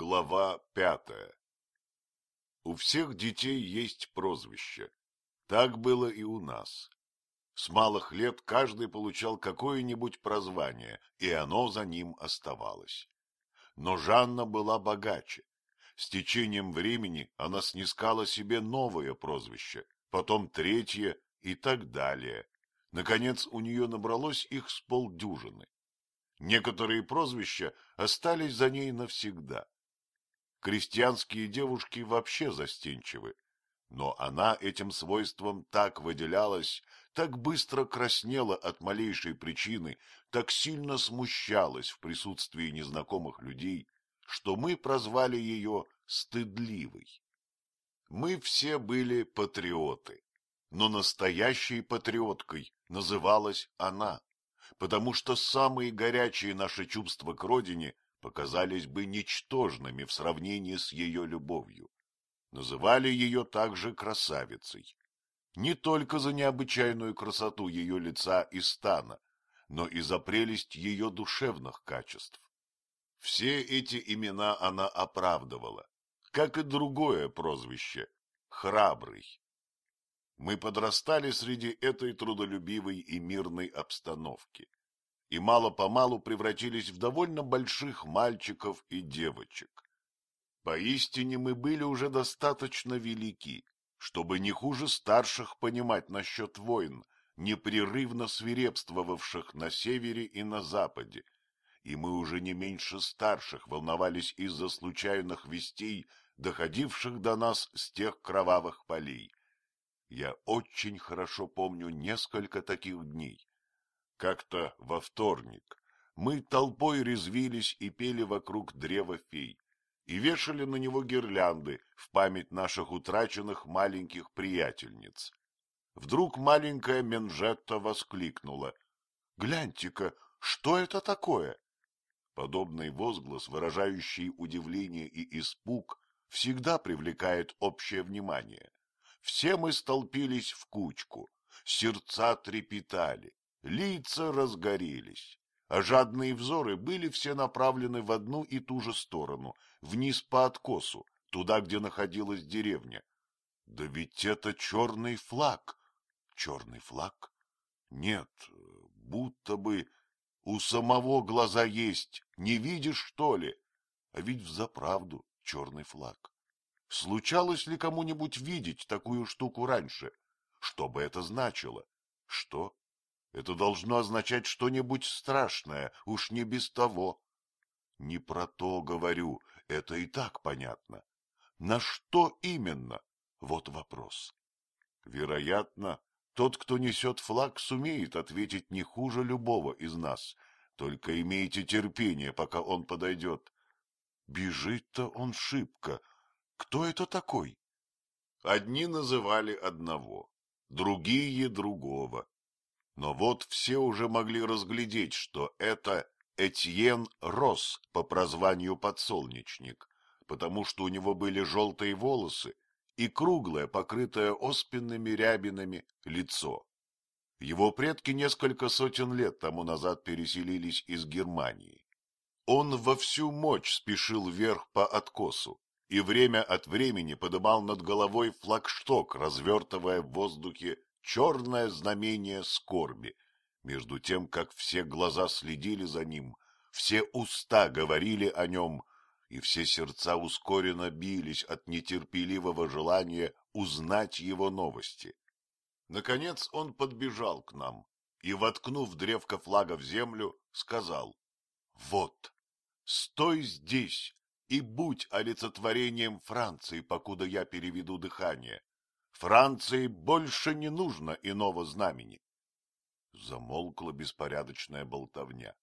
Глава пятая У всех детей есть прозвище. Так было и у нас. С малых лет каждый получал какое-нибудь прозвание, и оно за ним оставалось. Но Жанна была богаче. С течением времени она снискала себе новое прозвище, потом третье и так далее. Наконец у нее набралось их с полдюжины. Некоторые прозвища остались за ней навсегда. Крестьянские девушки вообще застенчивы, но она этим свойством так выделялась, так быстро краснела от малейшей причины, так сильно смущалась в присутствии незнакомых людей, что мы прозвали ее стыдливой. Мы все были патриоты, но настоящей патриоткой называлась она, потому что самые горячие наши чувства к родине показались бы ничтожными в сравнении с ее любовью. Называли ее также красавицей. Не только за необычайную красоту ее лица и стана, но и за прелесть ее душевных качеств. Все эти имена она оправдывала, как и другое прозвище — храбрый. Мы подрастали среди этой трудолюбивой и мирной обстановки и мало-помалу превратились в довольно больших мальчиков и девочек. Поистине мы были уже достаточно велики, чтобы не хуже старших понимать насчет войн, непрерывно свирепствовавших на севере и на западе, и мы уже не меньше старших волновались из-за случайных вестей, доходивших до нас с тех кровавых полей. Я очень хорошо помню несколько таких дней, как-то во вторник мы толпой резвились и пели вокруг древа фей и вешали на него гирлянды в память наших утраченных маленьких приятельниц. Вдруг маленькая Менжетта воскликнула. — Гляньте-ка, что это такое? Подобный возглас, выражающий удивление и испуг, всегда привлекает общее внимание. Все мы столпились в кучку, сердца трепетали, Лица разгорелись, а жадные взоры были все направлены в одну и ту же сторону, вниз по откосу, туда, где находилась деревня. Да ведь это черный флаг. Черный флаг? Нет, будто бы у самого глаза есть, не видишь, что ли? А ведь взаправду черный флаг. Случалось ли кому-нибудь видеть такую штуку раньше? Что бы это значило? Что? Это должно означать что-нибудь страшное, уж не без того. Не про то говорю, это и так понятно. На что именно? Вот вопрос. Вероятно, тот, кто несет флаг, сумеет ответить не хуже любого из нас. Только имейте терпение, пока он подойдет. Бежит-то он шибко. Кто это такой? Одни называли одного, другие — другого. Но вот все уже могли разглядеть, что это Этьен Рос по прозванию Подсолнечник, потому что у него были желтые волосы и круглое, покрытое оспенными рябинами, лицо. Его предки несколько сотен лет тому назад переселились из Германии. Он во всю мощь спешил вверх по откосу и время от времени подымал над головой флагшток, развертывая в воздухе черное знамение скорби, между тем, как все глаза следили за ним, все уста говорили о нем, и все сердца ускоренно бились от нетерпеливого желания узнать его новости. Наконец он подбежал к нам и, воткнув древко флага в землю, сказал, — Вот, стой здесь и будь олицетворением Франции, покуда я переведу дыхание. Франции больше не нужно иного знамени. Замолкла беспорядочная болтовня.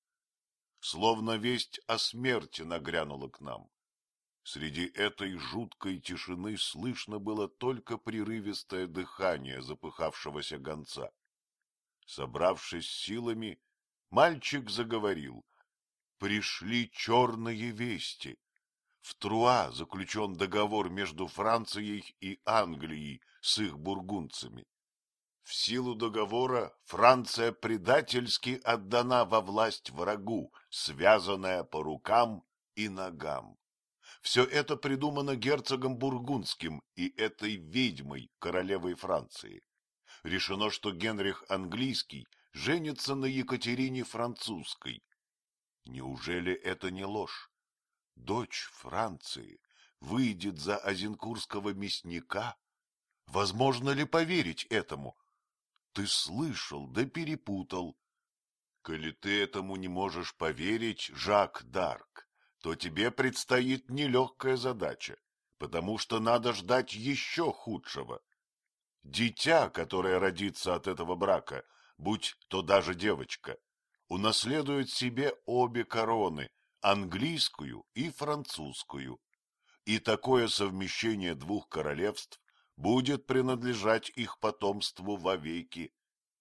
Словно весть о смерти нагрянула к нам. Среди этой жуткой тишины слышно было только прерывистое дыхание запыхавшегося гонца. Собравшись силами, мальчик заговорил. Пришли черные вести. В Труа заключен договор между Францией и Англией с их бургунцами. В силу договора Франция предательски отдана во власть врагу, связанная по рукам и ногам. Все это придумано герцогом Бургундским и этой ведьмой, королевой Франции. Решено, что Генрих Английский женится на Екатерине Французской. Неужели это не ложь? Дочь Франции выйдет за озенкурского мясника? Возможно ли поверить этому? Ты слышал, да перепутал. Коли ты этому не можешь поверить, Жак Дарк, то тебе предстоит нелегкая задача, потому что надо ждать еще худшего. Дитя, которое родится от этого брака, будь то даже девочка, унаследует себе обе короны, английскую и французскую. И такое совмещение двух королевств будет принадлежать их потомству вовеки.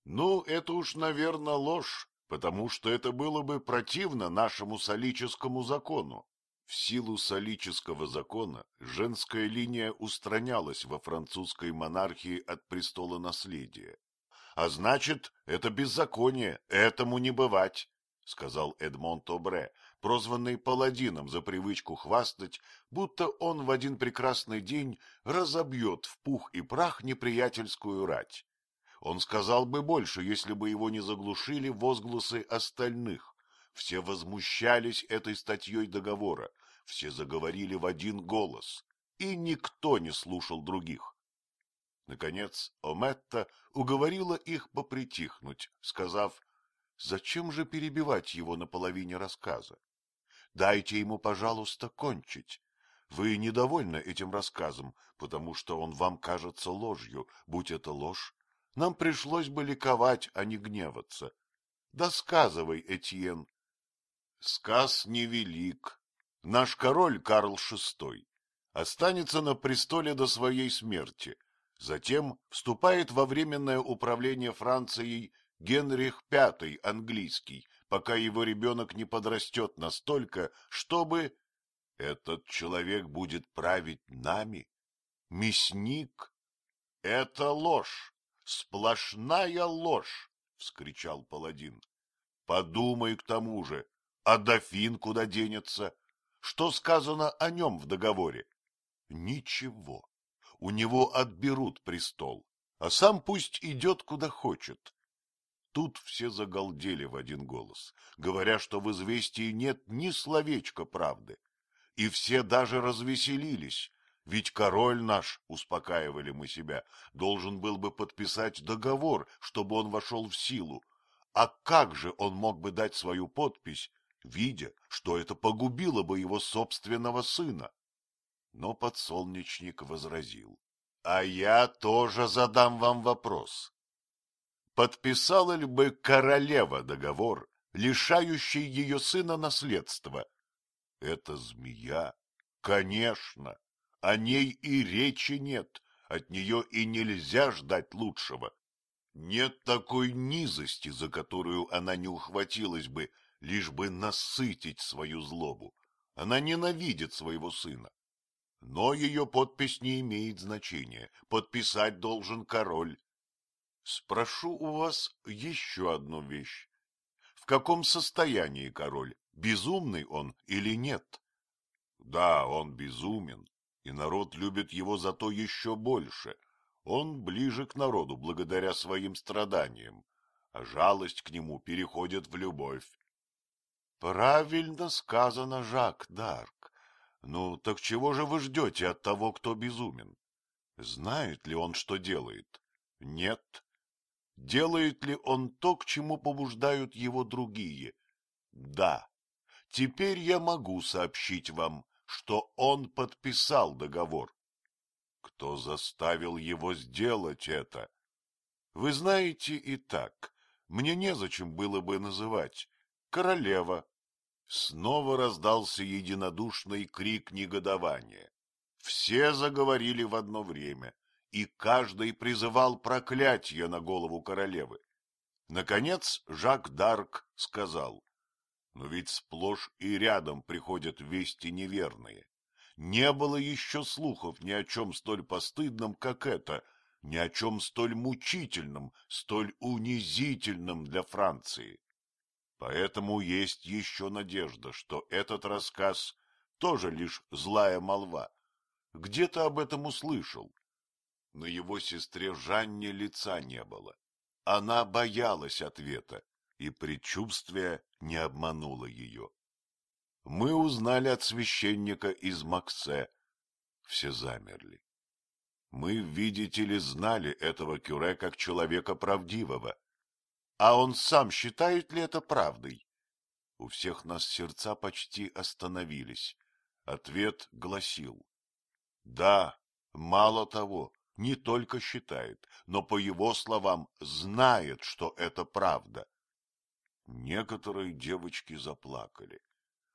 Ну, это уж, наверное, ложь, потому что это было бы противно нашему солическому закону. В силу солического закона женская линия устранялась во французской монархии от престола наследия. А значит, это беззаконие, этому не бывать, — сказал Эдмон Тобре, прозванный паладином за привычку хвастать, будто он в один прекрасный день разобьет в пух и прах неприятельскую рать. Он сказал бы больше, если бы его не заглушили возгласы остальных. Все возмущались этой статьей договора, все заговорили в один голос, и никто не слушал других. Наконец Ометта уговорила их попритихнуть, сказав, зачем же перебивать его на половине рассказа? Дайте ему, пожалуйста, кончить. Вы недовольны этим рассказом, потому что он вам кажется ложью. Будь это ложь, нам пришлось бы ликовать, а не гневаться. Да сказывай, Этьен. Сказ невелик. Наш король Карл VI останется на престоле до своей смерти. Затем вступает во временное управление Францией Генрих V английский, пока его ребенок не подрастет настолько, чтобы... Этот человек будет править нами? Мясник? Это ложь, сплошная ложь, — вскричал паладин. Подумай к тому же, а дофин куда денется? Что сказано о нем в договоре? Ничего. У него отберут престол, а сам пусть идет куда хочет. Тут все загалдели в один голос, говоря, что в известии нет ни словечка правды. И все даже развеселились, ведь король наш, успокаивали мы себя, должен был бы подписать договор, чтобы он вошел в силу. А как же он мог бы дать свою подпись, видя, что это погубило бы его собственного сына? Но подсолнечник возразил. — А я тоже задам вам вопрос подписала ли бы королева договор, лишающий ее сына наследства? Это змея? Конечно. О ней и речи нет, от нее и нельзя ждать лучшего. Нет такой низости, за которую она не ухватилась бы, лишь бы насытить свою злобу. Она ненавидит своего сына. Но ее подпись не имеет значения. Подписать должен король. Спрошу у вас еще одну вещь. В каком состоянии король? Безумный он или нет? Да, он безумен, и народ любит его за то еще больше. Он ближе к народу благодаря своим страданиям, а жалость к нему переходит в любовь. Правильно сказано, Жак Дарк. Ну, так чего же вы ждете от того, кто безумен? Знает ли он, что делает? Нет. Делает ли он то, к чему побуждают его другие? Да. Теперь я могу сообщить вам, что он подписал договор. Кто заставил его сделать это? Вы знаете и так. Мне незачем было бы называть. Королева. Снова раздался единодушный крик негодования. Все заговорили в одно время и каждый призывал проклятие на голову королевы. Наконец Жак Дарк сказал, но ведь сплошь и рядом приходят вести неверные. Не было еще слухов ни о чем столь постыдном, как это, ни о чем столь мучительном, столь унизительном для Франции. Поэтому есть еще надежда, что этот рассказ тоже лишь злая молва. Где ты об этом услышал? На его сестре Жанне лица не было. Она боялась ответа, и предчувствие не обмануло ее. Мы узнали от священника из Максе. Все замерли. Мы, видите ли, знали этого Кюре как человека правдивого. А он сам считает ли это правдой? У всех нас сердца почти остановились. Ответ гласил. Да, мало того, не только считает, но, по его словам, знает, что это правда. Некоторые девочки заплакали.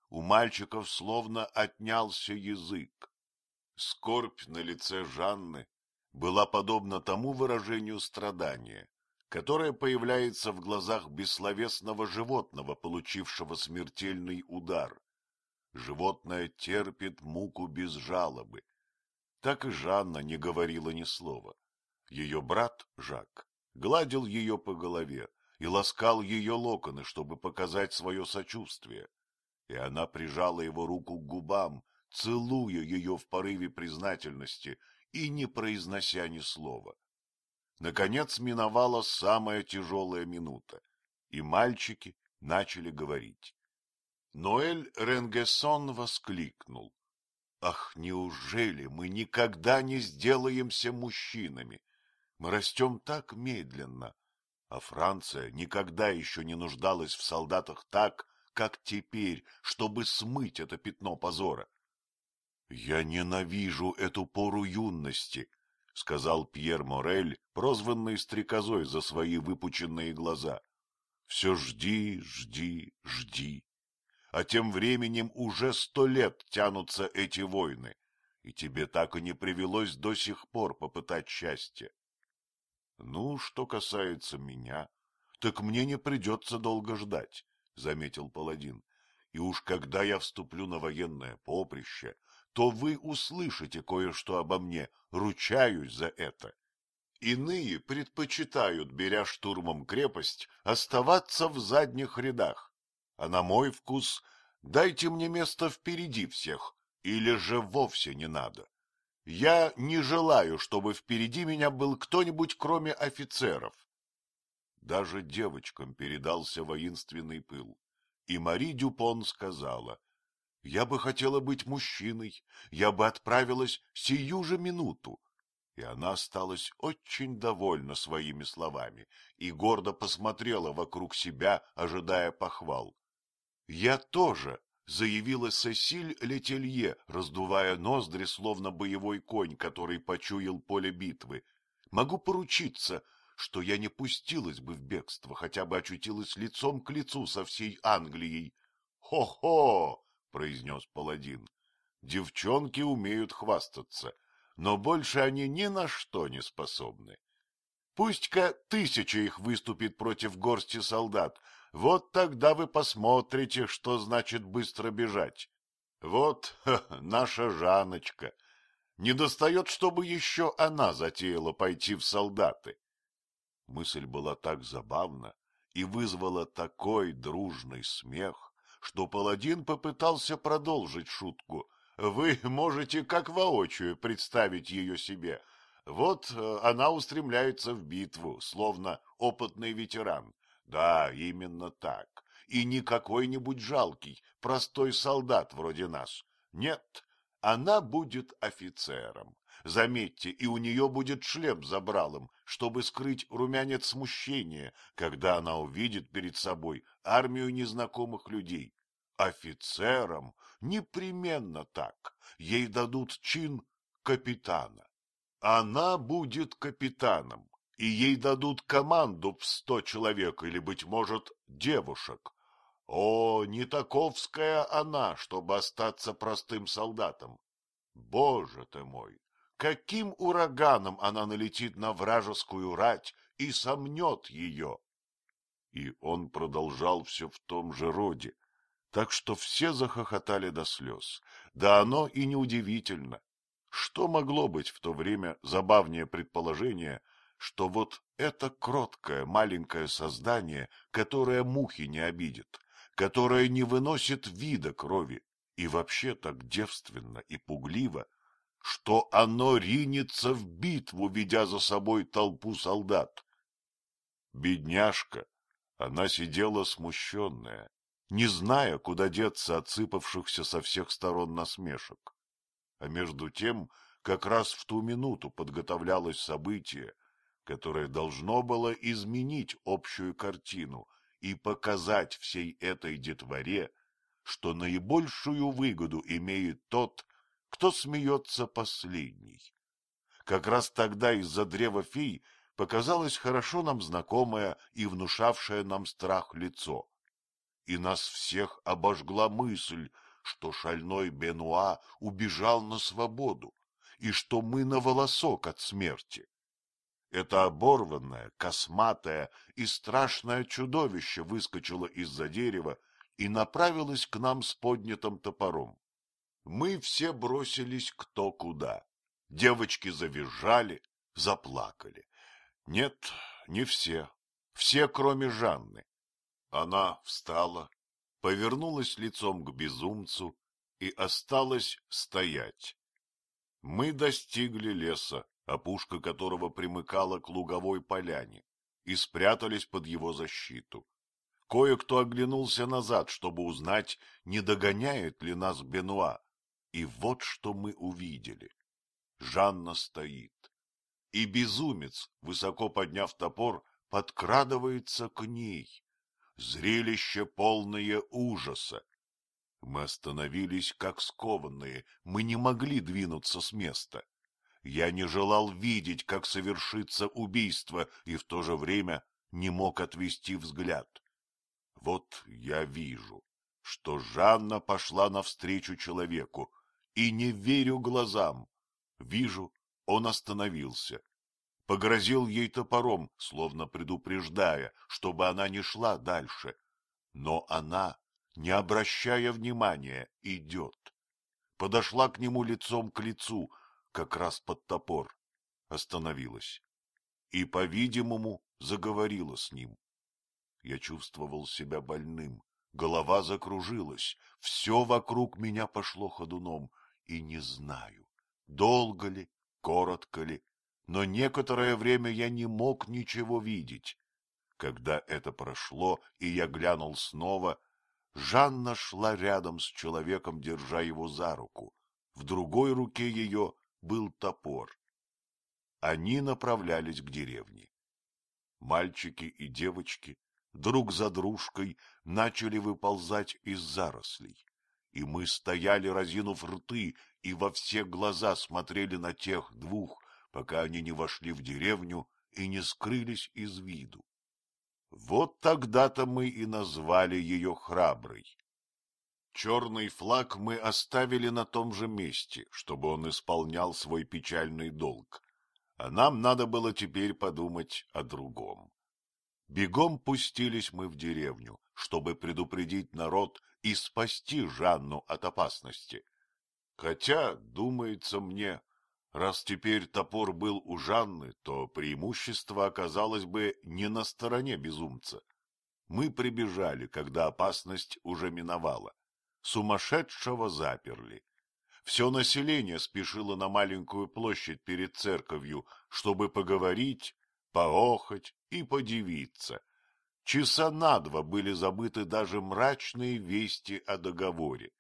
У мальчиков словно отнялся язык. Скорбь на лице Жанны была подобна тому выражению страдания, которое появляется в глазах бессловесного животного, получившего смертельный удар. Животное терпит муку без жалобы, так и Жанна не говорила ни слова. Ее брат Жак гладил ее по голове и ласкал ее локоны, чтобы показать свое сочувствие. И она прижала его руку к губам, целуя ее в порыве признательности и не произнося ни слова. Наконец миновала самая тяжелая минута, и мальчики начали говорить. Ноэль Ренгессон воскликнул. Ах, неужели мы никогда не сделаемся мужчинами? Мы растем так медленно, а Франция никогда еще не нуждалась в солдатах так, как теперь, чтобы смыть это пятно позора. — Я ненавижу эту пору юности, — сказал Пьер Морель, прозванный стрекозой за свои выпученные глаза. — Все жди, жди, жди а тем временем уже сто лет тянутся эти войны, и тебе так и не привелось до сих пор попытать счастье. Ну, что касается меня, так мне не придется долго ждать, — заметил паладин. И уж когда я вступлю на военное поприще, то вы услышите кое-что обо мне, ручаюсь за это. Иные предпочитают, беря штурмом крепость, оставаться в задних рядах, а на мой вкус дайте мне место впереди всех, или же вовсе не надо. Я не желаю, чтобы впереди меня был кто-нибудь, кроме офицеров. Даже девочкам передался воинственный пыл, и Мари Дюпон сказала, — Я бы хотела быть мужчиной, я бы отправилась сию же минуту. И она осталась очень довольна своими словами и гордо посмотрела вокруг себя, ожидая похвал. Я тоже, — заявила Сесиль Летелье, раздувая ноздри, словно боевой конь, который почуял поле битвы. Могу поручиться, что я не пустилась бы в бегство, хотя бы очутилась лицом к лицу со всей Англией. «Хо — произнес паладин. — Девчонки умеют хвастаться, но больше они ни на что не способны. Пусть-ка тысяча их выступит против горсти солдат, вот тогда вы посмотрите, что значит быстро бежать. Вот ха, наша Жаночка. Не достает, чтобы еще она затеяла пойти в солдаты. Мысль была так забавна и вызвала такой дружный смех, что паладин попытался продолжить шутку. Вы можете как воочию представить ее себе. Вот э, она устремляется в битву, словно опытный ветеран. Да, именно так. И не какой-нибудь жалкий, простой солдат вроде нас. Нет, она будет офицером. Заметьте, и у нее будет шлем забралом, чтобы скрыть румянец смущения, когда она увидит перед собой армию незнакомых людей. Офицером непременно так. Ей дадут чин капитана. Она будет капитаном и ей дадут команду в сто человек или, быть может, девушек. О, не таковская она, чтобы остаться простым солдатом. Боже ты мой! Каким ураганом она налетит на вражескую рать и сомнет ее! И он продолжал все в том же роде, так что все захохотали до слез. Да оно и неудивительно. Что могло быть в то время забавнее предположение, что вот это кроткое маленькое создание, которое мухи не обидит, которое не выносит вида крови и вообще так девственно и пугливо, что оно ринется в битву, ведя за собой толпу солдат. Бедняжка, она сидела смущенная, не зная, куда деться от сыпавшихся со всех сторон насмешек. А между тем, как раз в ту минуту подготовлялось событие, которое должно было изменить общую картину и показать всей этой детворе, что наибольшую выгоду имеет тот, кто смеется последний. Как раз тогда из-за древа фей показалось хорошо нам знакомое и внушавшее нам страх лицо. И нас всех обожгла мысль, что шальной Бенуа убежал на свободу, и что мы на волосок от смерти. Это оборванное, косматое и страшное чудовище выскочило из-за дерева и направилось к нам с поднятым топором. Мы все бросились кто куда. Девочки завизжали, заплакали. Нет, не все. Все, кроме Жанны. Она встала, повернулась лицом к безумцу и осталась стоять. Мы достигли леса, опушка которого примыкала к луговой поляне, и спрятались под его защиту. Кое-кто оглянулся назад, чтобы узнать, не догоняет ли нас Бенуа, и вот что мы увидели. Жанна стоит, и безумец, высоко подняв топор, подкрадывается к ней. Зрелище полное ужаса. Мы остановились, как скованные, мы не могли двинуться с места. Я не желал видеть, как совершится убийство, и в то же время не мог отвести взгляд. Вот я вижу, что Жанна пошла навстречу человеку, и не верю глазам. Вижу, он остановился. Погрозил ей топором, словно предупреждая, чтобы она не шла дальше. Но она, не обращая внимания, идет. Подошла к нему лицом к лицу, как раз под топор. Остановилась. И, по-видимому, заговорила с ним. Я чувствовал себя больным, голова закружилась, все вокруг меня пошло ходуном, и не знаю, долго ли, коротко ли, но некоторое время я не мог ничего видеть. Когда это прошло, и я глянул снова, Жанна шла рядом с человеком, держа его за руку. В другой руке ее был топор. Они направлялись к деревне. Мальчики и девочки друг за дружкой начали выползать из зарослей и мы стояли, разинув рты, и во все глаза смотрели на тех двух, пока они не вошли в деревню и не скрылись из виду. Вот тогда-то мы и назвали ее храброй. Черный флаг мы оставили на том же месте, чтобы он исполнял свой печальный долг, а нам надо было теперь подумать о другом. Бегом пустились мы в деревню, чтобы предупредить народ и спасти Жанну от опасности. Хотя, думается мне, раз теперь топор был у Жанны, то преимущество оказалось бы не на стороне безумца. Мы прибежали, когда опасность уже миновала. Сумасшедшего заперли. Все население спешило на маленькую площадь перед церковью, чтобы поговорить, поохоть и подивиться. Часа на два были забыты даже мрачные вести о договоре.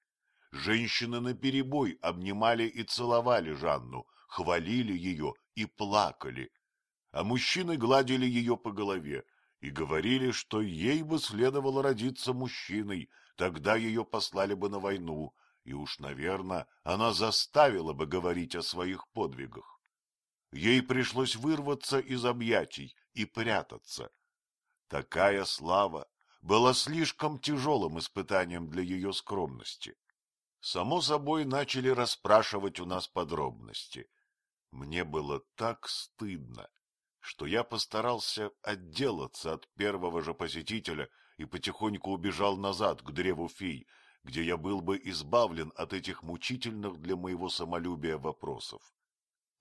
Женщины наперебой обнимали и целовали Жанну, хвалили ее и плакали, а мужчины гладили ее по голове и говорили, что ей бы следовало родиться мужчиной, тогда ее послали бы на войну, и уж, наверное, она заставила бы говорить о своих подвигах. Ей пришлось вырваться из объятий и прятаться, Такая слава была слишком тяжелым испытанием для ее скромности. Само собой, начали расспрашивать у нас подробности. Мне было так стыдно, что я постарался отделаться от первого же посетителя и потихоньку убежал назад к древу фей, где я был бы избавлен от этих мучительных для моего самолюбия вопросов.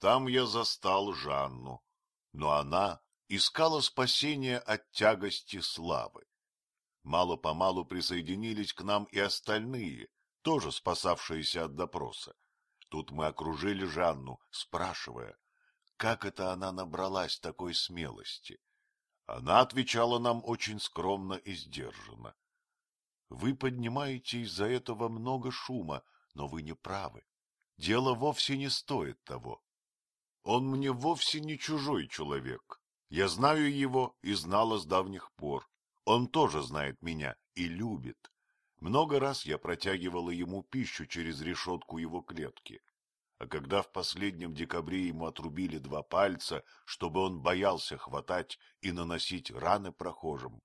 Там я застал Жанну, но она искала спасения от тягости славы. Мало-помалу присоединились к нам и остальные, тоже спасавшаяся от допроса. Тут мы окружили Жанну, спрашивая, как это она набралась такой смелости. Она отвечала нам очень скромно и сдержанно. Вы поднимаете из-за этого много шума, но вы не правы. Дело вовсе не стоит того. Он мне вовсе не чужой человек. Я знаю его и знала с давних пор. Он тоже знает меня и любит. Много раз я протягивала ему пищу через решетку его клетки. А когда в последнем декабре ему отрубили два пальца, чтобы он боялся хватать и наносить раны прохожим,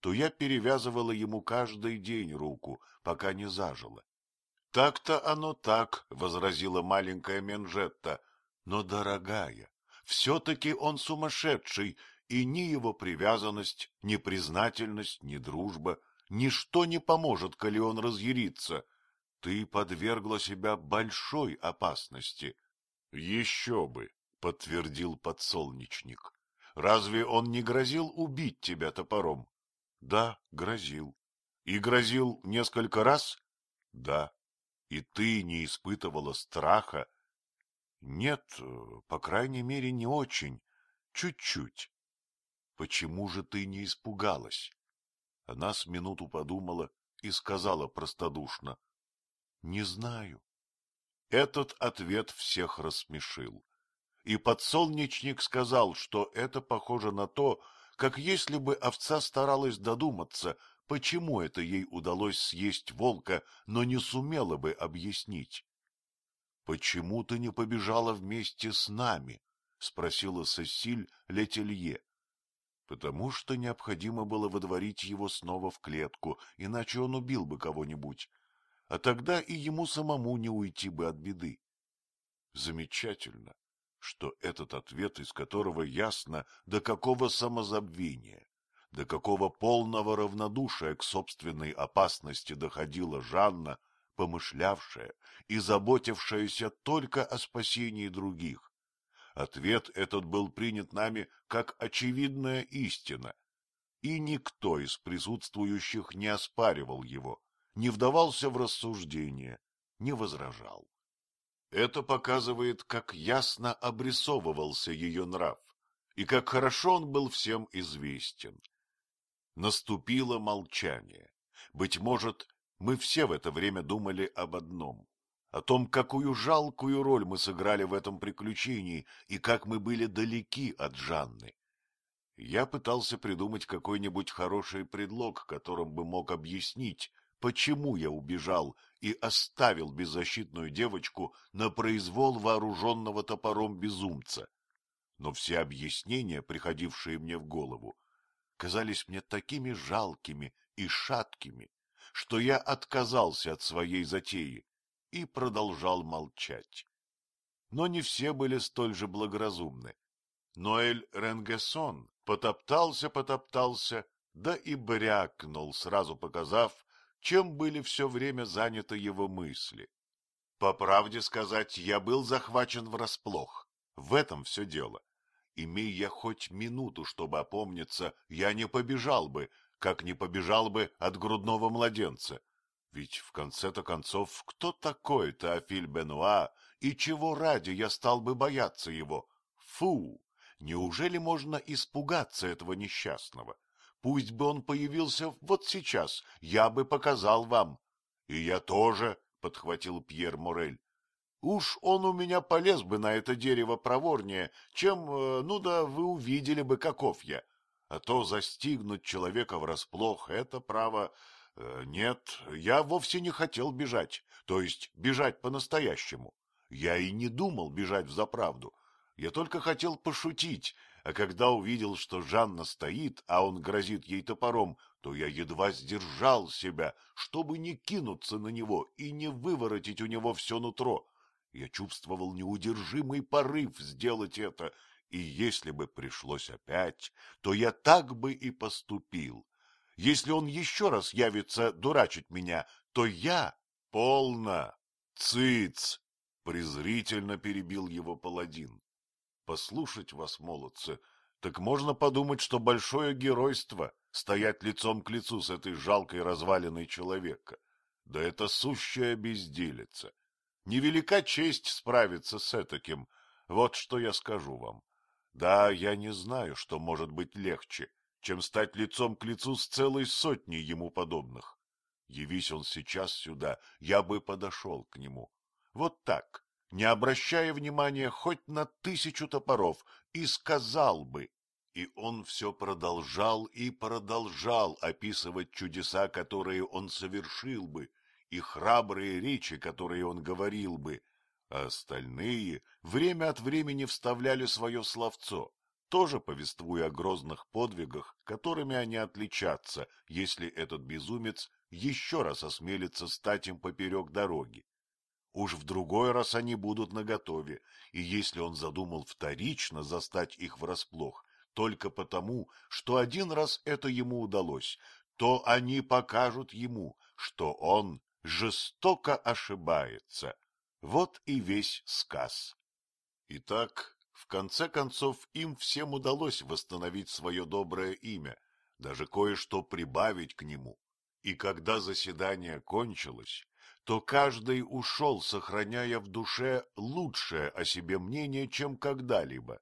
то я перевязывала ему каждый день руку, пока не зажило. — Так-то оно так, — возразила маленькая Менжетта, — но, дорогая, все-таки он сумасшедший, и ни его привязанность, ни признательность, ни дружба, ничто не поможет, коли он разъярится. Ты подвергла себя большой опасности. — Еще бы, — подтвердил подсолнечник. — Разве он не грозил убить тебя топором? — Да, грозил. — И грозил несколько раз? — Да. — И ты не испытывала страха? — Нет, по крайней мере, не очень. Чуть-чуть. — Почему же ты не испугалась? Она с минуту подумала и сказала простодушно. — Не знаю. Этот ответ всех рассмешил. И подсолнечник сказал, что это похоже на то, как если бы овца старалась додуматься, почему это ей удалось съесть волка, но не сумела бы объяснить. — Почему ты не побежала вместе с нами? — спросила Сесиль Летелье. — Потому что необходимо было водворить его снова в клетку, иначе он убил бы кого-нибудь, а тогда и ему самому не уйти бы от беды. Замечательно, что этот ответ, из которого ясно, до какого самозабвения, до какого полного равнодушия к собственной опасности доходила Жанна, помышлявшая и заботившаяся только о спасении других. Ответ этот был принят нами как очевидная истина, и никто из присутствующих не оспаривал его, не вдавался в рассуждение, не возражал. Это показывает, как ясно обрисовывался ее нрав, и как хорошо он был всем известен. Наступило молчание. Быть может, мы все в это время думали об одном — о том, какую жалкую роль мы сыграли в этом приключении и как мы были далеки от Жанны. Я пытался придумать какой-нибудь хороший предлог, которым бы мог объяснить, почему я убежал и оставил беззащитную девочку на произвол вооруженного топором безумца. Но все объяснения, приходившие мне в голову, казались мне такими жалкими и шаткими, что я отказался от своей затеи и продолжал молчать. Но не все были столь же благоразумны. Ноэль Ренгессон потоптался-потоптался, да и брякнул, сразу показав, чем были все время заняты его мысли. По правде сказать, я был захвачен врасплох. В этом все дело. Имей я хоть минуту, чтобы опомниться, я не побежал бы, как не побежал бы от грудного младенца. Ведь в конце-то концов, кто такой Теофиль Бенуа, и чего ради я стал бы бояться его? Фу! Неужели можно испугаться этого несчастного? Пусть бы он появился вот сейчас, я бы показал вам. — И я тоже, — подхватил Пьер Морель. — Уж он у меня полез бы на это дерево проворнее, чем, э, ну да, вы увидели бы, каков я. А то застигнуть человека врасплох — это право... Э, нет, я вовсе не хотел бежать, то есть бежать по-настоящему. Я и не думал бежать взаправду. Я только хотел пошутить, а когда увидел, что Жанна стоит, а он грозит ей топором, то я едва сдержал себя, чтобы не кинуться на него и не выворотить у него все нутро. Я чувствовал неудержимый порыв сделать это, и если бы пришлось опять, то я так бы и поступил. Если он еще раз явится дурачить меня, то я... — Полно! Цыц! — презрительно перебил его паладин. Послушать вас, молодцы, так можно подумать, что большое геройство стоять лицом к лицу с этой жалкой развалиной человека. Да это сущая безделица. Невелика честь справиться с этаким. Вот что я скажу вам. Да, я не знаю, что может быть легче, чем стать лицом к лицу с целой сотней ему подобных. Явись он сейчас сюда, я бы подошел к нему. Вот так, не обращая внимания хоть на тысячу топоров, и сказал бы. И он все продолжал и продолжал описывать чудеса, которые он совершил бы, и храбрые речи, которые он говорил бы, а остальные время от времени вставляли свое словцо, тоже повествуя о грозных подвигах, которыми они отличатся, если этот безумец еще раз осмелится стать им поперек дороги. Уж в другой раз они будут наготове, и если он задумал вторично застать их врасплох, только потому, что один раз это ему удалось, то они покажут ему, что он жестоко ошибается. Вот и весь сказ. Итак, в конце концов, им всем удалось восстановить свое доброе имя, даже кое-что прибавить к нему. И когда заседание кончилось, то каждый ушел, сохраняя в душе лучшее о себе мнение, чем когда-либо.